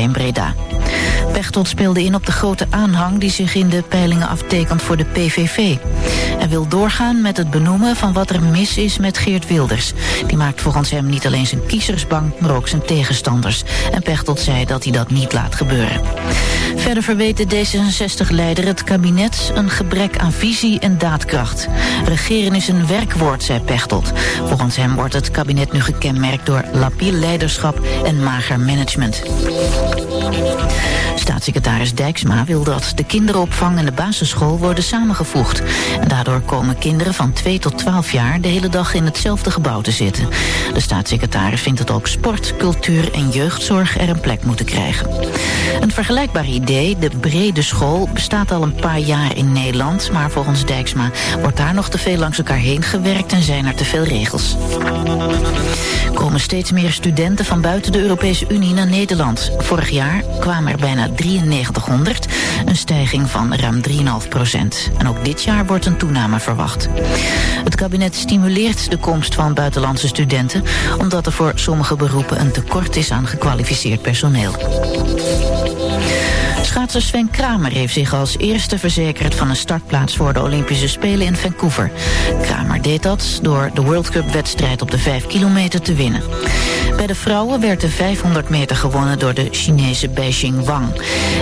en Breda. Pechtold speelde in op de grote aanhang die zich in de peilingen aftekent voor de PVV. Hij wil doorgaan met het benoemen van wat er mis is met Geert Wilders. Die maakt volgens hem niet alleen zijn kiezers bang, maar ook zijn tegenstanders. En Pechtold zei dat hij dat niet laat gebeuren. Verder verweet de D66-leider het kabinet een gebrek aan visie en daadkracht. Regeren is een werkwoord, zei Pechtold. Volgens hem wordt het kabinet nu gekenmerkt door labiel leiderschap en mager management. Staatssecretaris Dijksma wil dat de kinderopvang en de basisschool worden samengevoegd. En daardoor komen kinderen van 2 tot 12 jaar de hele dag in hetzelfde gebouw te zitten. De staatssecretaris vindt dat ook sport, cultuur en jeugdzorg er een plek moeten krijgen. Een vergelijkbaar idee, de brede school, bestaat al een paar jaar in Nederland. Maar volgens Dijksma wordt daar nog te veel langs elkaar heen gewerkt en zijn er te veel regels. Komen steeds meer studenten van buiten de Europese Unie naar Nederland. Vorig jaar kwamen er bijna 9300, een stijging van ruim 3,5 procent. En ook dit jaar wordt een toename verwacht. Het kabinet stimuleert de komst van buitenlandse studenten... omdat er voor sommige beroepen een tekort is aan gekwalificeerd personeel. Schaatser Sven Kramer heeft zich als eerste verzekerd van een startplaats voor de Olympische Spelen in Vancouver. Kramer deed dat door de World Cup wedstrijd op de 5 kilometer te winnen. Bij de vrouwen werd de 500 meter gewonnen door de Chinese Beijing Wang.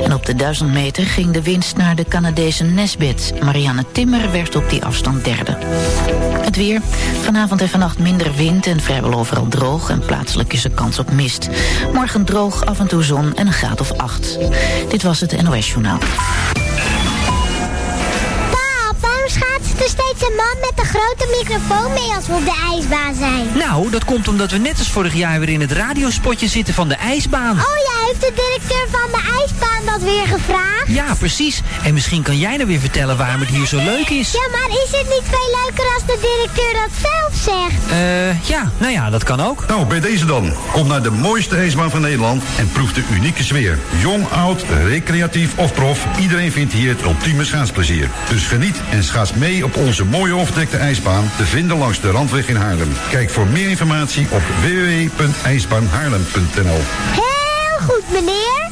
En op de 1000 meter ging de winst naar de Canadese Nesbit. Marianne Timmer werd op die afstand derde. Het weer. Vanavond en vannacht minder wind en vrijwel overal droog. En plaatselijk is er kans op mist. Morgen droog, af en toe zon en een graad of 8. Dit was het NOS Journaal. er steeds een man met een grote microfoon mee als we op de ijsbaan zijn? Nou, dat komt omdat we net als vorig jaar weer in het radiospotje zitten van de ijsbaan. Oh ja, heeft de directeur van de ijsbaan dat weer gevraagd? Ja, precies. En misschien kan jij nou weer vertellen waarom het hier zo leuk is. Ja, maar is het niet veel leuker als de directeur dat zelf zegt? Eh, ja, nou ja, dat kan ook. Nou, bij deze dan. Kom naar de mooiste ijsbaan van Nederland en proef de unieke sfeer. Jong, oud, recreatief of prof, iedereen vindt hier het ultieme schaatsplezier. Dus geniet en schaats mee op onze mooie overdekte ijsbaan te vinden langs de Randweg in Haarlem. Kijk voor meer informatie op www.ijsbaanhaarlem.nl Heel goed, meneer.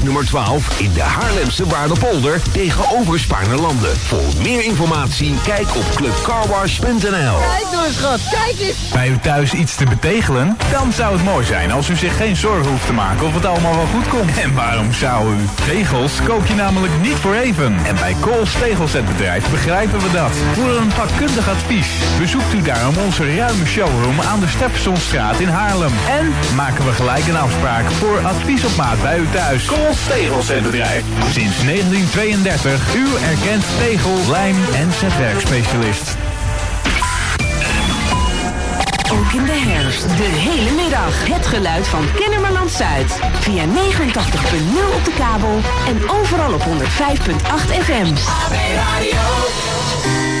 nummer 12 in de Haarlemse Waardepolder tegenover Spaarnerlanden. Voor meer informatie kijk op clubcarwash.nl. Kijk nou eens schat, kijk eens. Bij u thuis iets te betegelen? Dan zou het mooi zijn als u zich geen zorgen hoeft te maken of het allemaal wel goed komt. En waarom zou u? Tegels koop je namelijk niet voor even. En bij Kools Tegelzetbedrijf begrijpen we dat. Voor een vakkundig advies bezoekt u daarom onze ruime showroom aan de Steffensonstraat in Haarlem. En maken we gelijk een afspraak voor advies op maat bij u thuis. Kools Tegelzetbedrijf. Sinds 1932 uw erkend tegel, lijm en zetwerkspecialist. Ook in de herfst, de hele middag. Het geluid van Kennemerland Zuid. Via 89.0 op de kabel en overal op 105.8 FM. Let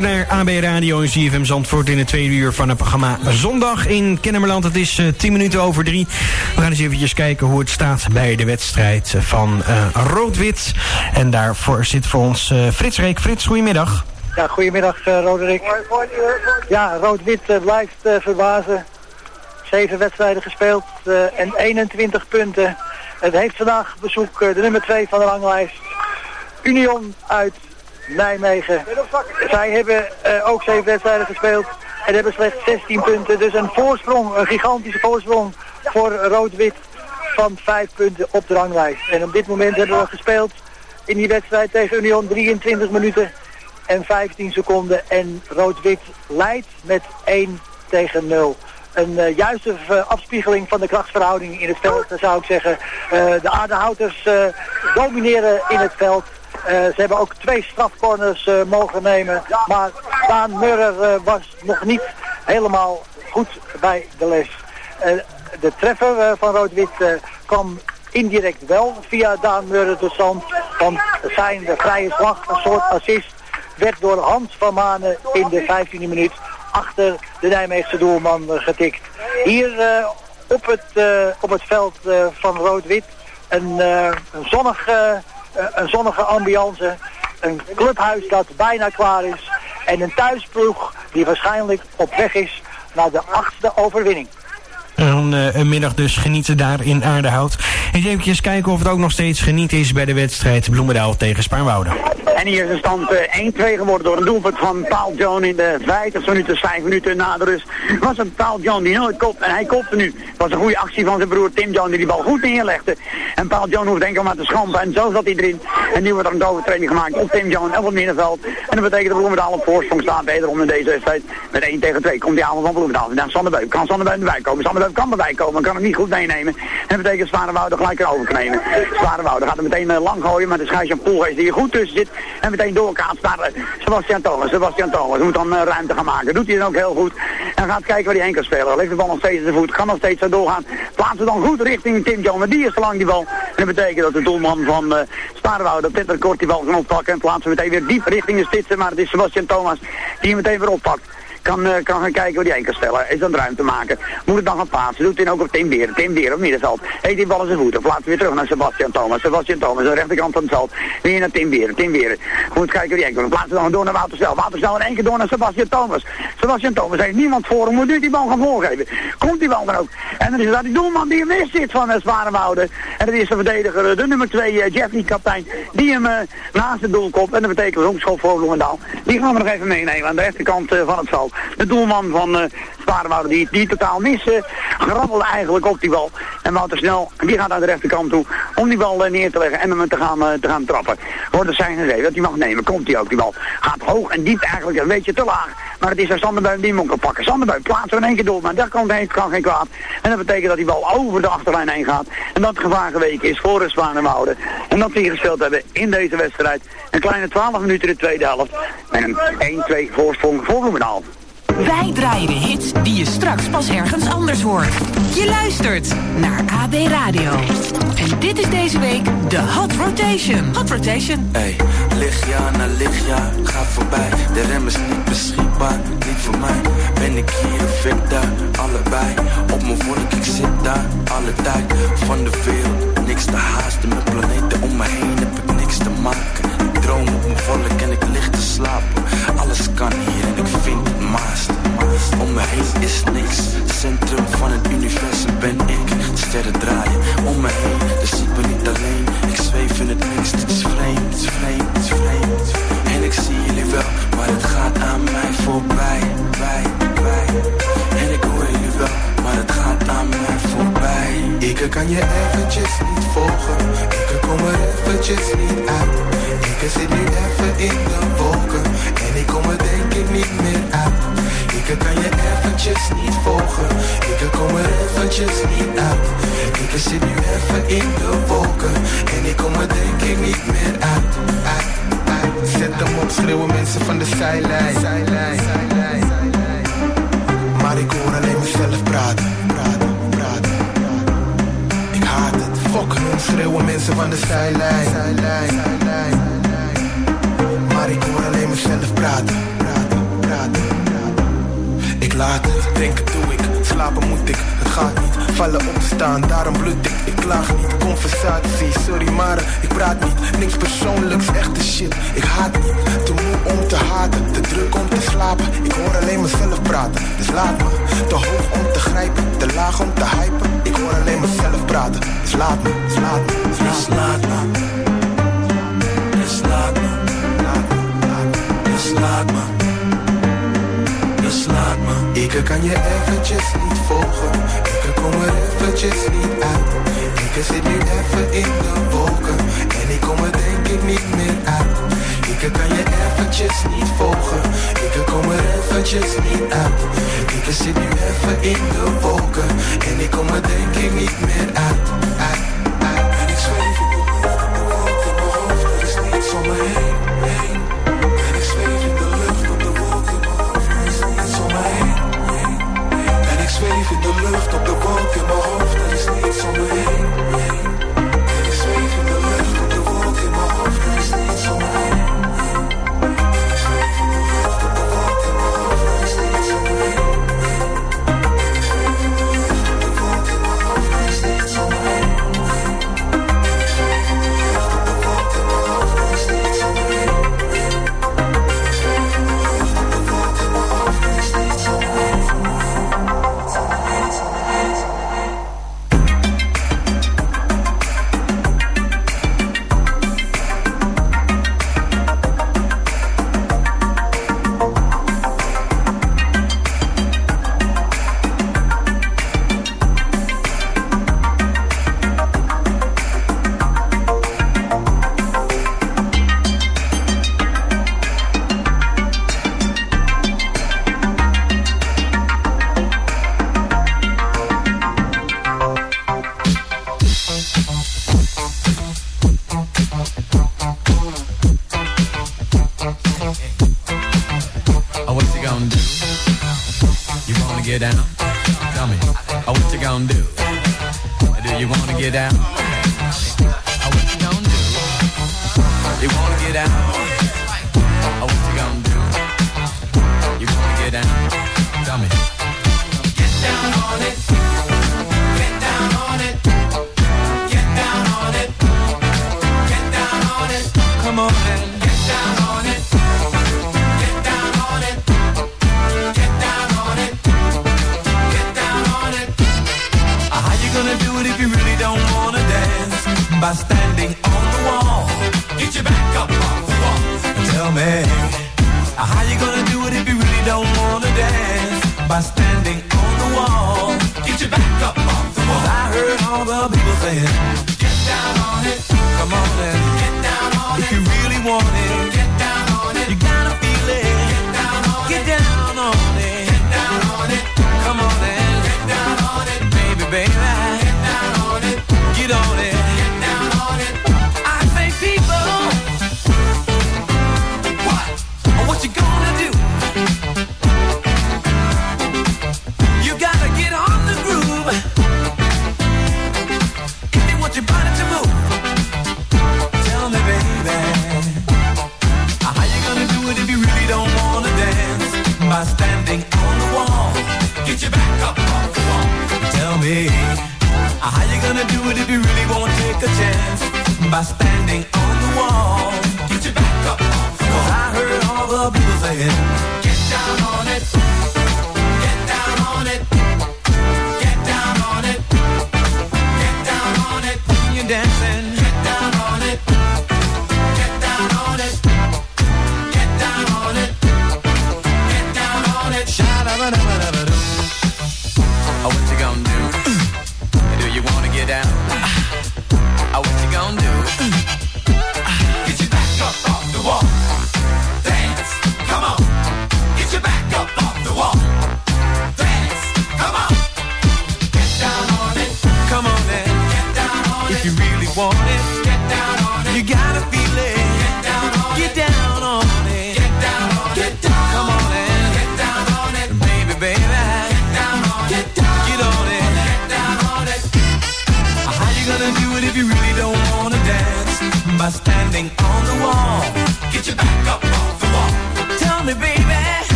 Luistert naar AB Radio en CFM Zandvoort in het tweede uur van het programma Zondag in Kennemerland. Het is eh, 10 minuten over drie. We gaan eens eventjes kijken hoe het staat bij de wedstrijd van eh, Rood-Wit. En daarvoor zit voor ons eh, Frits Reek. Frits, goedemiddag. Ja, goedemiddag uh, Roderick. Ja, Rood-Wit eh, blijft eh, verbazen. Zeven wedstrijden gespeeld eh, en 21 punten. Het heeft vandaag bezoek eh, de nummer 2 van de ranglijst. Union uit Nijmegen. Zij hebben eh, ook zeven wedstrijden gespeeld en hebben slechts 16 punten. Dus een voorsprong, een gigantische voorsprong voor Rood-Wit van 5 punten op de ranglijst. En op dit moment hebben we gespeeld in die wedstrijd tegen Union 23 minuten en 15 seconden. En Rood-Wit leidt met 1 tegen 0 een uh, juiste afspiegeling van de krachtsverhouding in het veld, zou ik zeggen. De aardehouters domineren in het veld. Ze hebben ook twee strafcorners mogen nemen. Maar Daan Murrer was nog niet helemaal goed bij de les. de treffer van Rood-Wit kwam indirect wel via Daan Murrer tot stand. Want zijn de vrije slag, een soort assist, werd door Hans van Manen in de 15e minuut achter de Nijmeegse doelman eh, getikt. Hier eh, op, het, eh, op het veld van Rood-Wit een, een, zonnige, een zonnige ambiance. Een clubhuis dat bijna klaar is. En een thuisploeg die waarschijnlijk op weg is naar de achtste overwinning. Een, een, middag dus genieten daar in Aardehout. En even kijken of het ook nog steeds genieten is bij de wedstrijd Bloemendaal tegen Spaarnwouden. En hier is de stand 1-2 eh, geworden door een doelpunt van Paul John in de 50 minuten, 5 minuten na de rust. Was een Paul John die nooit kopt en hij kopte nu. Het was een goede actie van zijn broer Tim John die die bal goed neerlegde. En Paul John hoeft enkel maar te schampen en zo zat hij erin. En nu wordt er een overtreding gemaakt op Tim John op het middenveld. En dat betekent dat Bloemendaal op voorsprong staat wederom in deze wedstrijd. Met 1 tegen 2 komt die avond van Bloemendaal. En dan Sander Beuk. Kan Sander Beuk erbij komen? Beuk kan erbij komen, kan het niet goed meenemen. En dat betekent Zwarenwoude gelijk erover nemen. Zwarenwoude gaat er meteen uh, lang gooien, maar de schijsje Poel is die er goed tussen zit. En meteen doorkaart naar uh, Sebastian Thomas. Sebastian Thomas moet dan uh, ruimte gaan maken. Doet hij dan ook heel goed. En gaat kijken waar hij heen kan spelen. De bal nog steeds in de voet. Kan nog steeds zo doorgaan. Plaatsen dan goed richting Tim John. Maar die is te lang die bal. En dat betekent dat de doelman van uh, Spaarwoude Peter Kort die bal kan oppakken. En plaatsen meteen weer diep richting de stitsen. Maar het is Sebastian Thomas die hem meteen weer oppakt kan, uh, kan gaan kijken waar hij heen kan stellen. Is dan ruimte maken. Moet het dan gaan plaatsen. Doet hij ook op Tim Beer. Tim Beer op middenveld. Heeft die bal in zijn voeten. Plaatsen weer terug naar Sebastian Thomas. Sebastian Thomas aan de rechterkant van het veld. Weer naar Tim Beer. Tim Beer. Moet kijken waar hij heen kan. Plaatsen dan door naar Woutersnel. Woutersnel in één keer door naar Sebastian Thomas. Sebastian Thomas heeft niemand voor hem. Moet nu die bal gaan voorgeven. Komt die bal dan ook. En dan is dat die doelman die hem mis zit van uh, Zwarenwouden. En dat is de verdediger, eh, de nummer 2, uh, Jeffrey kaptein. Die hem naast het doel komt. En dat betekent een schop voor Bloemendaal. Die gaan we nog even meenemen aan de rechterkant van het veld. De doelman van uh, die, die totaal missen. Grabbelde eigenlijk op die bal. En Wouter Snel, die gaat naar de rechterkant toe om die bal uh, neer te leggen en hem te gaan, uh, te gaan trappen. Wordt het zijn idee dat hij mag nemen. Komt hij ook, die bal. Gaat hoog en diep eigenlijk een beetje te laag. Maar het is een Sanderbuim die hem kan pakken. Sanderbuim plaatsen in één keer door, maar dat kan, heen, kan geen kwaad. En dat betekent dat die bal over de achterlijn heen gaat. En dat gevaar geweken is voor de. En dat die gespeeld hebben in deze wedstrijd. Een kleine 12 minuten in de tweede helft. Met een 1-2 voorsprong voor Bloemendaal. Wij draaien de hits die je straks pas ergens anders hoort. Je luistert naar AB Radio. En dit is deze week de Hot Rotation. Hot Rotation. Hey, lichtjaar na lichtjaar gaat voorbij. De rem is niet beschikbaar, niet voor mij. Ben ik hier of daar, allebei. Op mijn vork, ik zit daar, alle tijd. Van de wereld, niks te haasten. Mijn planeten in de wolken. En ik kom er denk ik niet meer uit. Zet hem op, schreeuwen mensen van de zijlijn. Maar ik hoor alleen mezelf praten. praten, praten. Ik haat het. Fuck hun, schreeuwen mensen van de zijlijn. Maar ik hoor alleen mezelf praten. praten, praten. Ik laat het, denken doe ik, slapen moet ik, het gaat niet Vallen opstaan, daarom bloed ik, ik klaag niet Conversatie, sorry maar ik praat niet. Niks persoonlijks, echte shit, ik haat niet. Te moe om te haten, te druk om te slapen. Ik hoor alleen mezelf praten, dus laat me. Te hoog om te grijpen, te laag om te hypen. Ik hoor alleen mezelf praten, dus laat me, dus laat me, dus laat me. Dus laat me Dus laat me Dus ik kan je eventjes niet volgen, ik kom er eventjes niet uit. Ik zit nu even in de wolken en ik kom er denk ik niet meer uit. Ik kan je eventjes niet volgen, ik kom er eventjes niet uit. Ik zit nu even in de wolken en ik kom er denk ik niet meer uit. uit.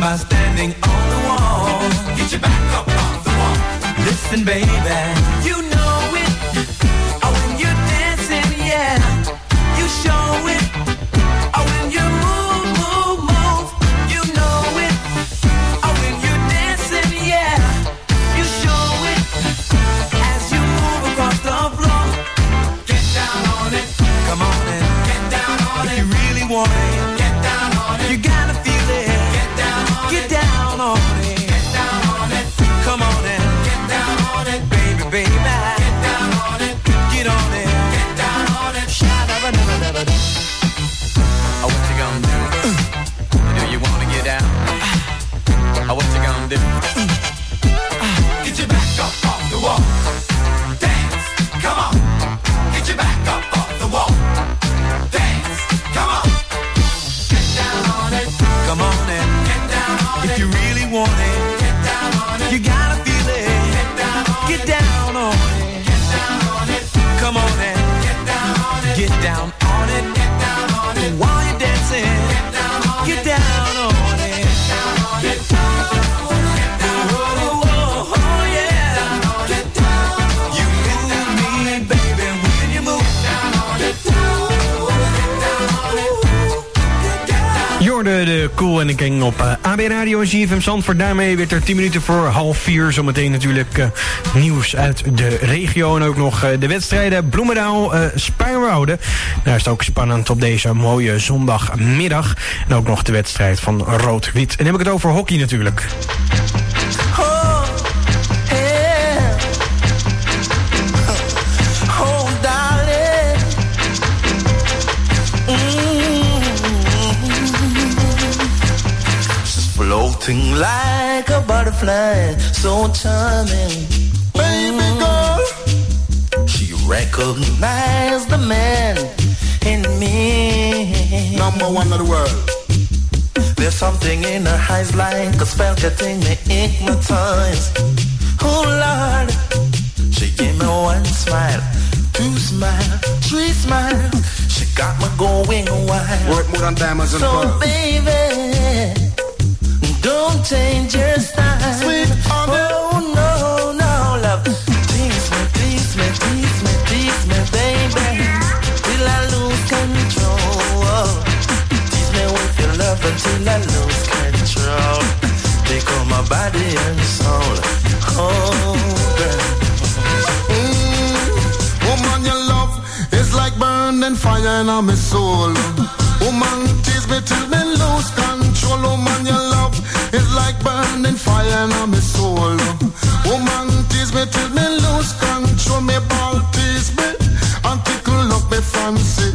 by standing on the wall. Get your back up off the wall. Listen, baby. De Cool en de King op eh, AB Radio en GFM Zandvoort. Daarmee werd er 10 minuten voor half vier. Zometeen natuurlijk eh, nieuws uit de regio. En ook nog eh, de wedstrijden Bloemendaal, uh. Daar is het ook spannend op deze mooie zondagmiddag. En ook nog de wedstrijd van Rood-Wit. En dan heb ik het over hockey natuurlijk. Floating like a butterfly, so charming. Baby girl. She recognized the man in me. Number one of the world. There's something in her eyes like a spell getting me hypnotized. Oh Lord, she gave me one smile, two smile, three smile. She got me going wild. Worth more than diamonds and So pearls. baby, don't change your style. Sweet honey. Oh no, no, love. Tease me, tease me, tease me, tease me, baby, till I lose control. Tease me with your love until I lose control. Take on my body and soul. Oh, girl. Mm, woman, your love is like burning fire in my soul. Woman, tease me till me lose control. Woman, your like burning fire in my soul. Woman, tease me till me lose control. Me ball tease me and tickle up me fancy.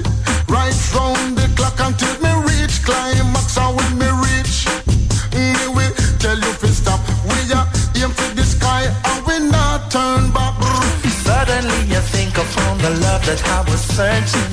Right round the clock until me reach climax. And when me reach, me will tell you to stop. We are aim for the sky and we not turn back. Suddenly I think I found the love that I was searching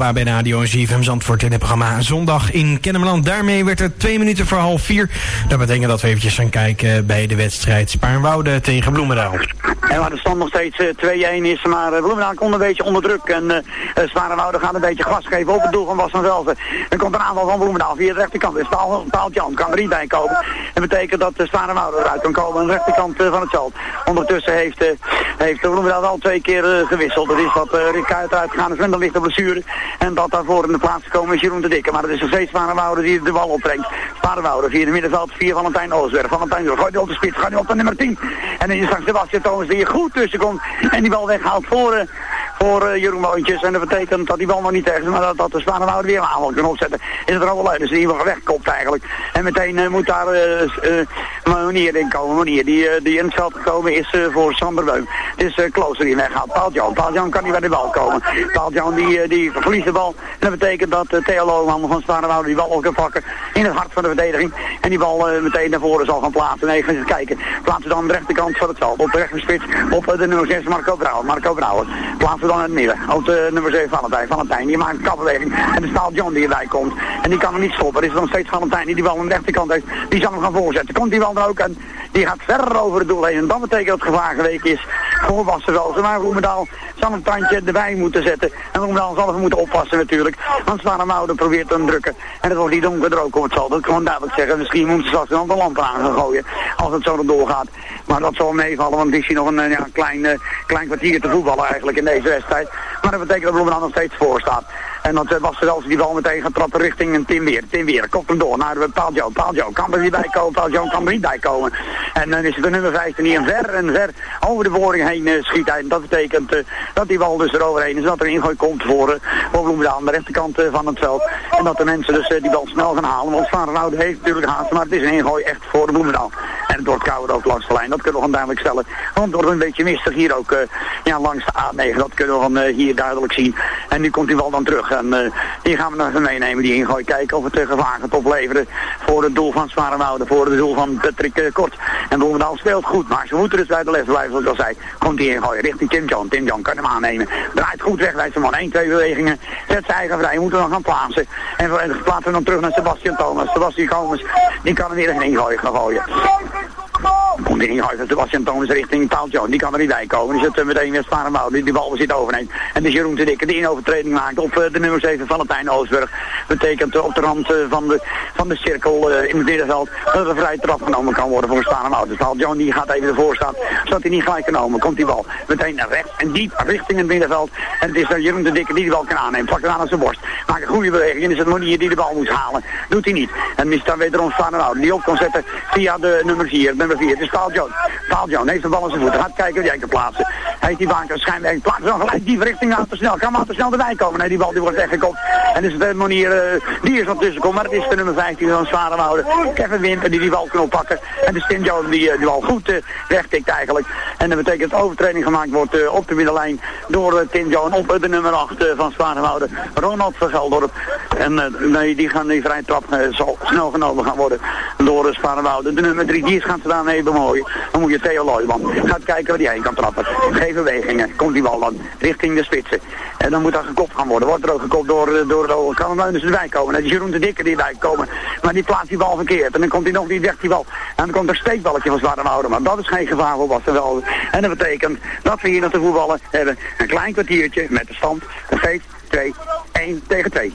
AB Radio en ZFM Zandvoort in het programma Zondag in Kennemerland. Daarmee werd het twee minuten voor half vier. Dat betekent dat we eventjes gaan kijken bij de wedstrijd Spaarnwoude tegen Bloemendaal. En waar de stand nog steeds eh, 2-1 is, maar uh, Bloemendaal komt een beetje onder druk. En uh, gaat een beetje gas geven op het doel van Bas van komt een aanval van Bloemendaal via de rechterkant. Dus Paal, Paal Jan kan er niet bij komen. Dat betekent dat de Zwarenwoude eruit kan komen aan de rechterkant van het veld. Ondertussen heeft, heeft Bloemendaal wel twee keer gewisseld. Dat is dat Rick Kuit uitgegaan is met een lichte blessure. En dat daarvoor in de plaats gekomen is Jeroen de Dikke. Maar het is nog steeds Zwarenwoude die de bal opbrengt. Zwarenwoude via het middenveld, via Valentijn Oosberg. Valentijn gooit op de spits, gaat nu op de nummer 10. En dan is straks Sebastian Thomas die goed tussen komt. En die bal weghaalt voor, uh, voor uh, Jeroen Moontjes. En dat betekent dat die bal nog niet tegen maar dat, de Zwarenwoude weer een aanval kan opzetten. Is het er al wel uit, dus die wel wegkomt eigenlijk. En meteen uh, moet daar Monier in komen. Monier die, die in het veld gekomen is voor Sander Beum. Het is Klooster die weghaalt. Paal-Jan. Paal-Jan kan niet bij de bal komen. Paal-Jan die, die verliest de bal. En dat betekent dat Theo Lohman van Zwarenwoude die bal op kan pakken in het hart van de verdediging. En die bal meteen naar voren zal gaan plaatsen. Nee, gaan eens kijken. Plaatsen dan aan de rechterkant van het veld. Op de rechterspits op de nummer 6 Marco Brouwer. Marco Brouwer. Plaatsen dan het midden. De nummer 7 Valentijn. Valentijn die maakt een kapbeweging. En er staat John die erbij komt. En die kan hem niet stoppen. Er is nog steeds Valentijn die die bal aan de rechterkant heeft. Die zal hem gaan voorzetten. Komt die bal er ook en die gaat verder over het doel heen. En dat betekent dat het gevaar geweken is voor Wassenvelsen. Maar Roemendaal zal een tandje erbij moeten zetten. En Roemendaal zal even moeten oppassen natuurlijk. Want Zwarenwoude probeert te drukken. En het wordt niet donker er ook het zal. Dat kan gewoon duidelijk zeggen. Misschien moeten ze straks een lamp aan gaan gooien. Als het zo doorgaat. Maar dat zal meevallen, want het is hier nog een ja, klein, uh, klein kwartier te voetballen eigenlijk in deze wedstrijd. Maar dat betekent dat Bloemendaal nog steeds voor staat. En dat was zelfs die bal meteen gaat trappen richting een Tim Weer. Tim Weer, komt hem door naar uh, Paal Joe. Kan er niet bij komen, Paal Joe kan er niet bij komen. En dan is het de nummer 15 die een ver en ver over de boring heen uh, schiet. En dat betekent uh, dat die bal dus eroverheen is. Dat er ingooi komt voor, uh, Bloemendaal aan de rechterkant van het veld. En dat de mensen dus die bal snel gaan halen. Want Zwarenhout heeft natuurlijk haast, maar het is een ingooi echt voor Bloemendaal. En het wordt kouder ook langs de lijn. Dat kunnen we gewoon duidelijk stellen. Want het wordt een beetje mistig hier ook ja, langs de A9. Dat kunnen we gewoon hier duidelijk zien. En nu komt die bal dan terug. En die gaan we nog even meenemen, die ingooi. Kijken of het gevaar gaat opleveren voor het doel van Zwarenwouden. Voor het doel van Patrick Kort. En Bloemendaal speelt goed, maar ze moeten dus bij de les blijven, zoals ik al zei. Komt die ingooien richting Tim John. Tim John kan hem aannemen. Draait goed weg, wijst hem man. 1, 2 bewegingen. Zet zijn eigen vrij. Moeten we dan gaan plaatsen. En we plaatsen dan terug naar Sebastian Thomas. Sebastian Thomas, die kan hem weer een ingooien gaan gooien. Die ingooi van Sebastian Thomas richting Paul John. Die kan er niet bij komen. Die zit uh, meteen weer Sparenbouw. Die, die bal zit overneemt. En de Jeroen de Dikke die een overtreding maakt op uh, de nummer 7 Valentijn Oosburg. Betekent uh, op de rand van, de, van de cirkel in het middenveld dat er vrij trap genomen kan worden voor Sparenbouw. Dus John die gaat even ervoor staan. Zodat hij niet gelijk genomen. Komt die bal meteen naar rechts en diep richting het middenveld. En het is dan Jeroen de Dikke die de bal kan aannemen. Pakt hem aan aan zijn borst. Maakt een goede beweging. En is het Monier die de bal moet halen. Doet hij niet. En is dan wederom Sparenbouw. Die op kan zetten via de nummer 4. Nummer 4. Is John heeft de bal aan zijn voeten. Gaat kijken wie hij kan plaatsen. Heeft die baan kan schijnwerk. Plaatsen dan gelijk die richting aan te snel. Kan maar te snel erbij komen. Nee, die bal die wordt weggekopt. En is het de manier uh, die is nog tussenkomt. Maar het is de nummer 15 van zware houden. Kevin Winter die die bal kan oppakken. En de Stin John die uh, die bal goed uh, wegtikt eigenlijk. En dat betekent overtreding gemaakt wordt op de middenlijn door Tim John op de nummer 8 van Zwarenhouden. Ronald van Geldorp. En nee, die gaan die vrije trap zal snel genomen gaan worden door Zwarenhouden. De nummer 3 die is gaan staan even Dan moet je Theo Looijman. Gaat kijken waar hij heen kan trappen. Geef bewegingen. Komt die bal dan richting de spitsen. En dan moet dat gekopt gaan worden. Wordt er ook gekopt door, door de Kan hem dus erbij komen. Dat is Jeroen de Dikke die erbij komen. Maar die plaatst die bal verkeerd. En dan komt hij nog die bal. En dan komt er steekballetje van zware houden. Maar dat is geen gevaar voor wel. En dat betekent dat we hier nog te voetballen hebben. Een klein kwartiertje met de stand. Een 5, 2, 1 tegen 2.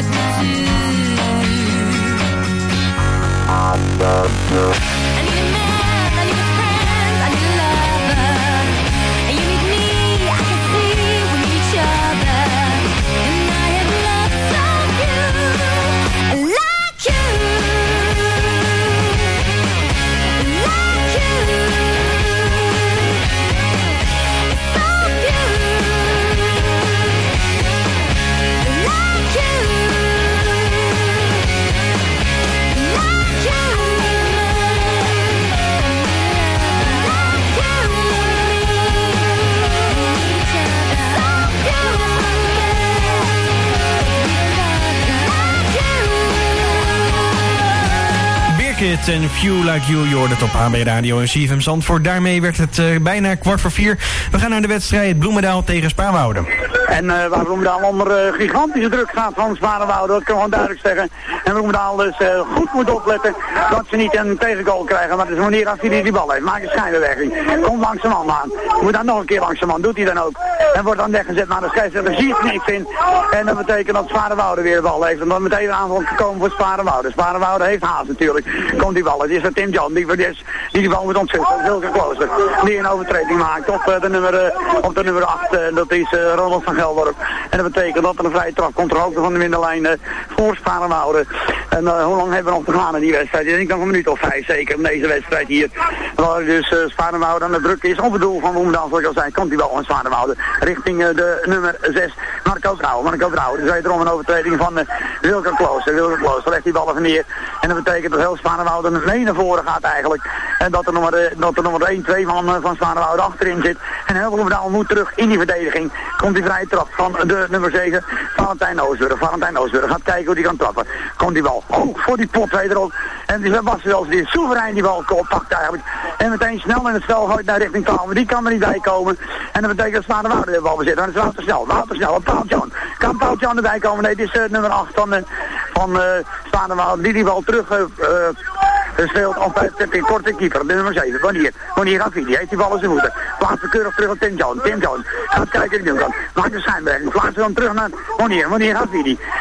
like. I love you. En Few Like You, je op HB Radio en CFM Zandvoort. Daarmee werd het eh, bijna kwart voor vier. We gaan naar de wedstrijd Bloemendaal tegen Spaarwouden. En eh waar Bloemendaal onder eh, gigantische druk gaat van Zwarenwouden, dat kan gewoon duidelijk zeggen. En Bloemendaal dus eh, goed moet opletten dat ze niet een tegengoal krijgen. Maar het is wanneer als hij die bal heeft. Maakt een schijnbeweging. Komt langs de man aan. Moet dan nog een keer langs de man. Doet hij dan ook. En wordt dan weggezet naar de scheidsrechter. Ziet niks in. En dat betekent dat Zwarenwouden weer de bal heeft. En dan meteen een aanval gekomen voor Zwarenwouden. Zwarenwouden heeft haast natuurlijk. Komt die bal. Het is dat Tim John die, die, die die bal moet ontzetten. Wilke Klooster. Die een overtreding maakt op eh, de nummer, eh, op de nummer 8. dat is Ronald van En dat betekent dat er een vrije trap komt ter hoogte van de middenlijn eh, voor Sparenwouden. En eh, hoe lang hebben we nog te gaan in die wedstrijd? Ik denk nog een minuut of vijf zeker in deze wedstrijd hier. Waar dus uh, aan de druk is op het doel van Bloemendaal, zoals ik al zei, komt hij wel van Sparenwouden. Richting eh, de nummer 6, Marco Brouwer. Marco Brouwer, dus wederom een overtreding van uh, Wilke Klooster. Wilke Klooster legt die bal even neer. En dat betekent dat heel Sparenwouden mee naar voren gaat eigenlijk. En dat er eh, dat er maar 1, 2 van, eh, van Sparenwouden achterin zit. En heel Bloemendaal moet terug in die verdediging. Komt die vrije trap van de nummer 7, Valentijn Oosburg. Valentijn Oosburg gaat kijken hoe die kan trappen. Komt die bal. Oh, voor die pot wederom. En die was zelfs die soeverein die bal pakt eigenlijk. En meteen snel in het spel gooit naar richting. Maar die kan er niet bij komen. En dat betekent dat Spaarne Wouder de bal bezit. Is het Wouter snel. Wouter snel. Op Paul Jan. Kan Paul Jan erbij komen? Nee, dit is uh, nummer 8 van, uh, van uh, Spaarne Wouder. Die die bal terug... speelt altijd de korte keeper, de nummer 7. Wanneer? Wanneer gaat die heeft die bal in zijn voeten. Plaatst keurig terug op Tim Jones. Tim Jones gaat kijken wie hij kan. Maakt de schijnwerking. Plaatst dan terug naar wanneer? Wanneer gaat?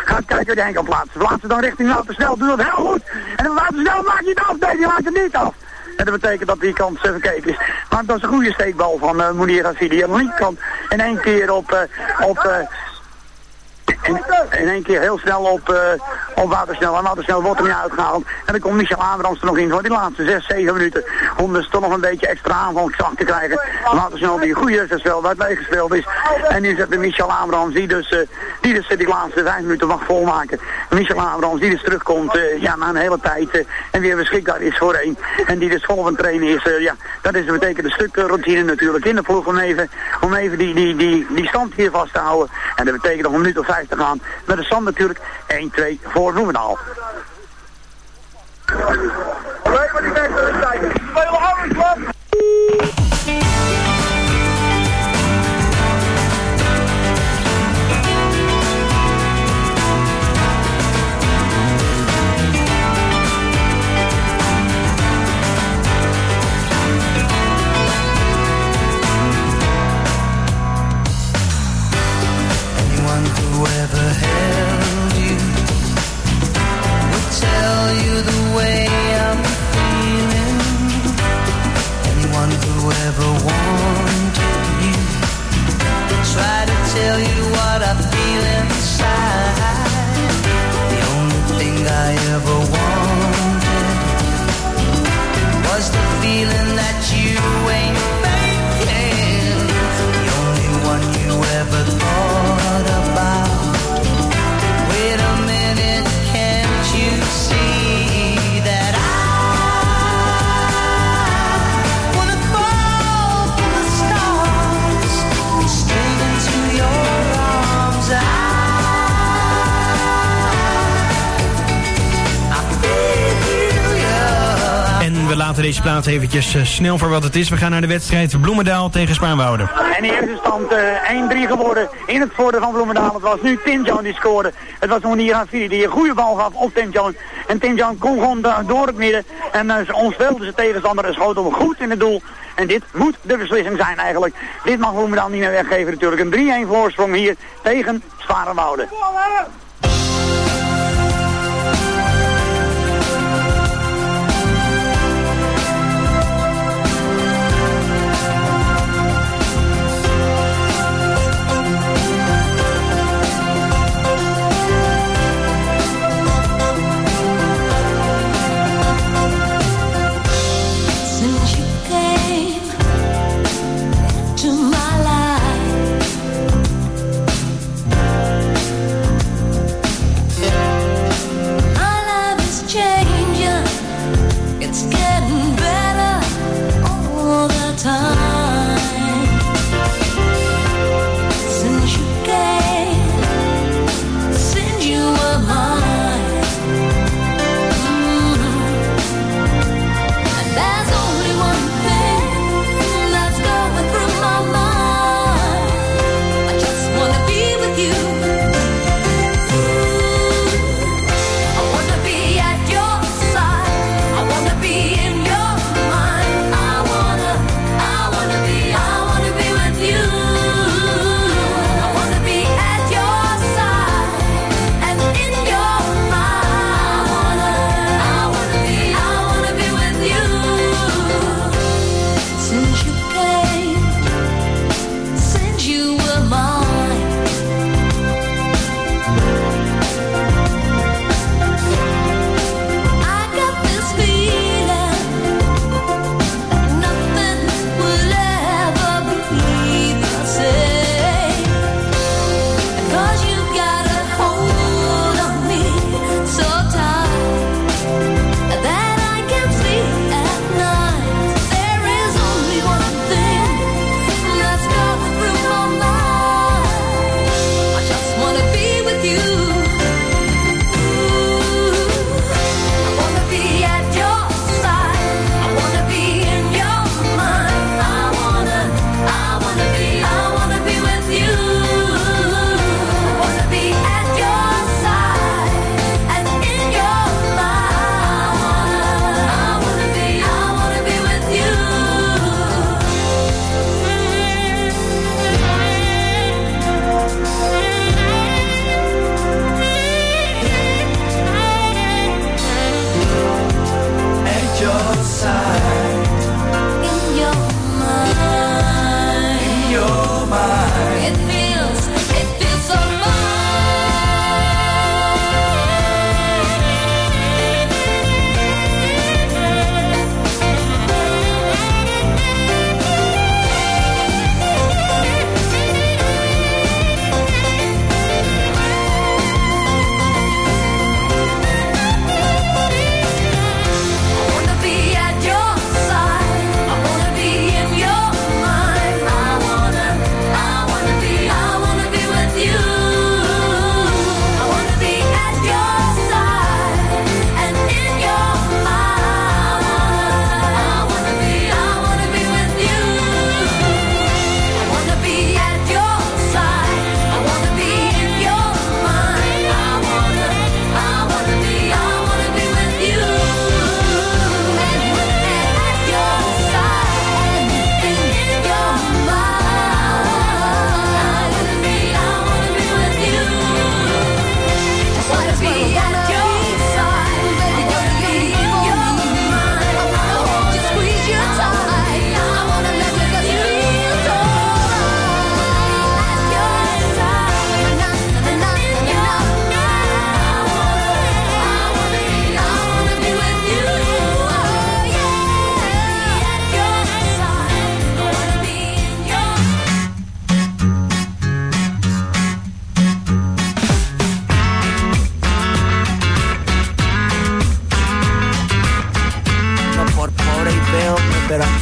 Gaat kijken wie hij kan plaatsen. Plaatsen dan richting Wouter Snel. Doet dat heel goed. En dan Wouter Snel maakt hij het af. Nee, die maakt het niet af. En dat betekent dat die kant uh, verkeken is. Maar dat is een goede steekbal van uh, Monier Rafidi. Aan de linkerkant in één keer op... Uh, op in, in één keer heel snel op, uh, op. En Watersnel wordt er niet uitgehaald. En dan komt Michel Abrams er nog in voor die laatste 6, 7 minuten. Om dus toch nog een beetje extra aanvalskracht te krijgen. Watersnel die een goede waar het meegespeeld is. En nu zet de Michel Abrams die dus, uh, die dus die laatste 5 minuten mag volmaken. Michel Abrams die dus terugkomt ja, na een hele tijd. en weer beschikbaar is voor één. En die dus vol van trainen is. ja, dat is, betekent een stuk routine natuurlijk in de ploeg om even, om even die, die, die, die stand hier vast te houden. En dat betekent nog een minuut of vijf te. Met de stand natuurlijk 1-2 voor Bloemendaal. Alleen. forever. Plaats eventjes eh, snel voor wat het is. We gaan naar de wedstrijd Bloemendaal tegen Spaanwouden. En de stand eh 1-3 geworden in het voordeel van Bloemendaal. Het was nu Tim Jones die scoorde. Het was Monier Hafidi die een goede bal gaf op Tim Jones. En Tim Jones kon gewoon door het midden. En uh, ze ontspeelde zijn tegenstander en schoot hem goed in het doel. En dit moet de beslissing zijn eigenlijk. Dit mag Bloemendaal niet meer weggeven natuurlijk. Een 3-1 voorsprong hier tegen Sparenwouden.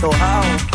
so how?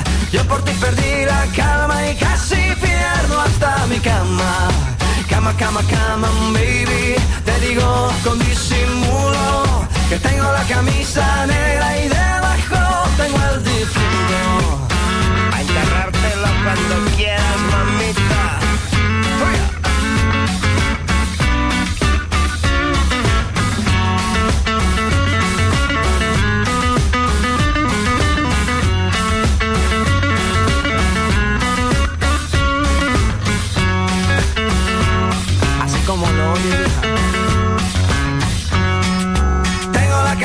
Yo por ti perdí la calma y casi pierdo hasta mi cama. Cama, cama, cama, baby. Te digo con disimulo que tengo la camisa negra y debajo tengo el difunto. A enterrártelo cuando quieras, mamita.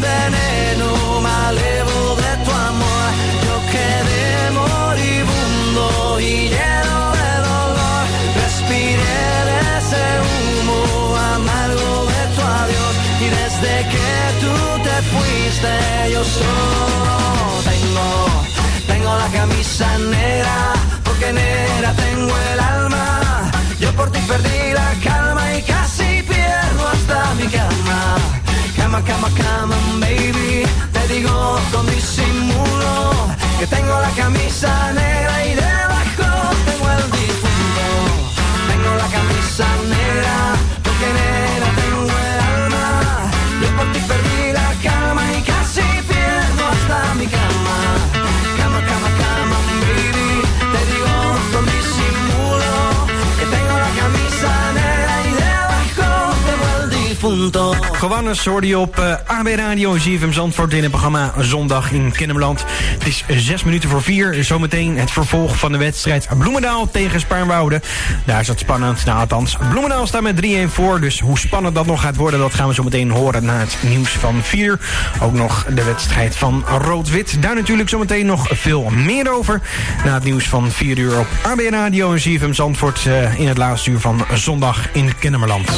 veneno, me alevo de tu amor, yo quedé moribundo y lleno de dolor, respiré de ese humo amargo de tu adiós. Y desde que tú te fuiste yo solo tengo tengo la camisa negra, porque negra tengo el alma. Yo por ti perdí Cama, cama, cama, baby. Te digo con disimulo que tengo la camisa negra y debajo tengo el difunto. Tengo la camisa negra, porque Gewannes hoorde je op eh, AB Radio ZFM Zandvoort in het programma Zondag in Kennemerland. Het is zes minuten voor vier. Zometeen het vervolg van de wedstrijd Bloemendaal tegen Spaarnwoude. Daar is het spannend. Nou, althans, Bloemendaal staat met 3-1 voor. Dus hoe spannend dat nog gaat worden, dat gaan we zo meteen horen na het nieuws van 4. Ook nog de wedstrijd van Rood-Wit. Daar natuurlijk zometeen nog veel meer over. Na het nieuws van 4 uur op AB Radio en ZFM Zandvoort eh, in het laatste uur van Zondag in Kennemerland.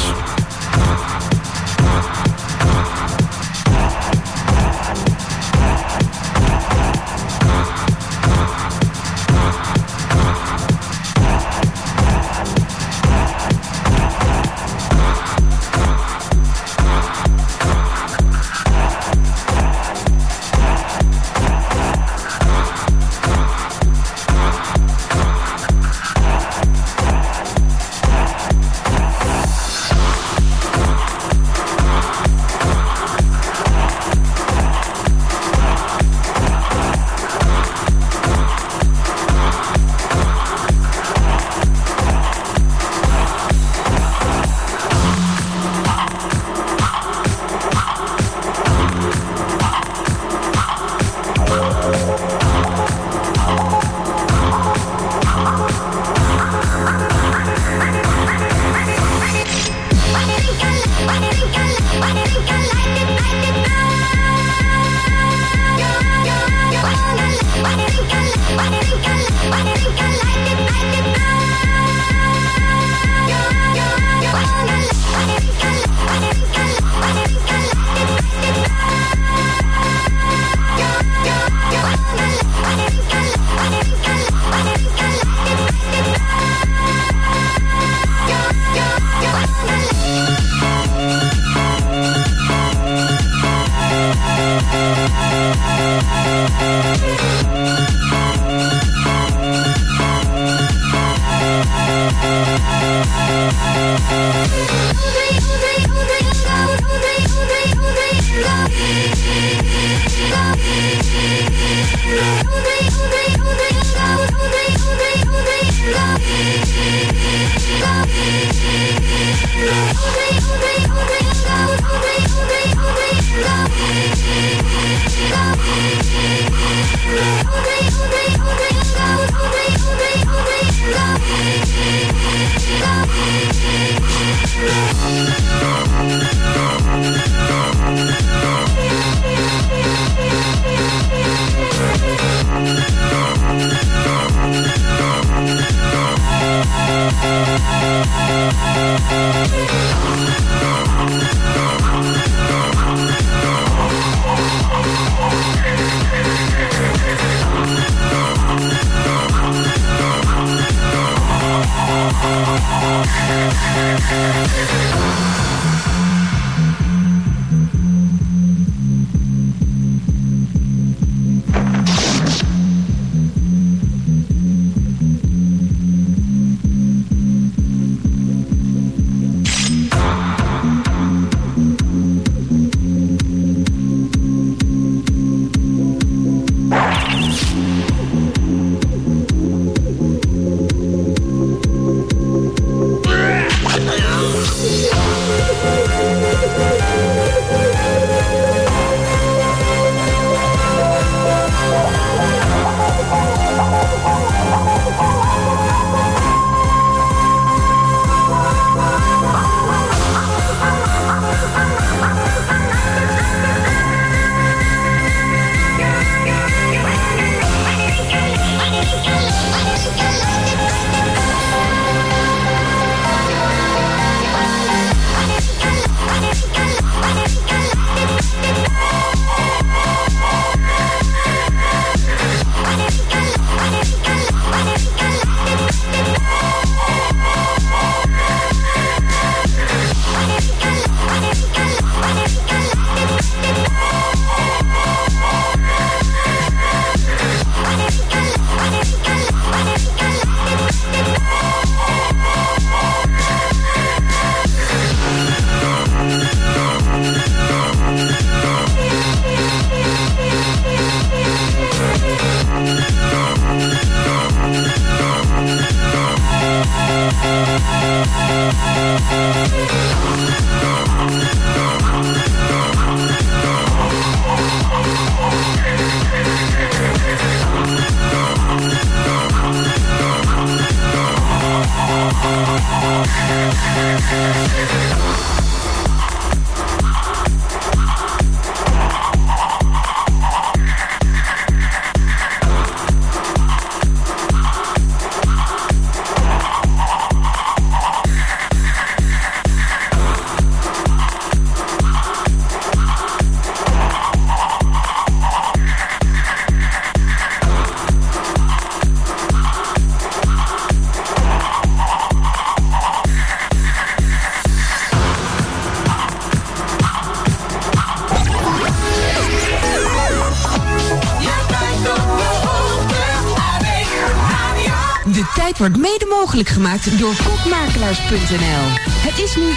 Gemaakt door kopmakelaars.nl. Het is nu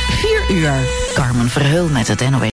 4 uur. Carmen Verheul met het NOS.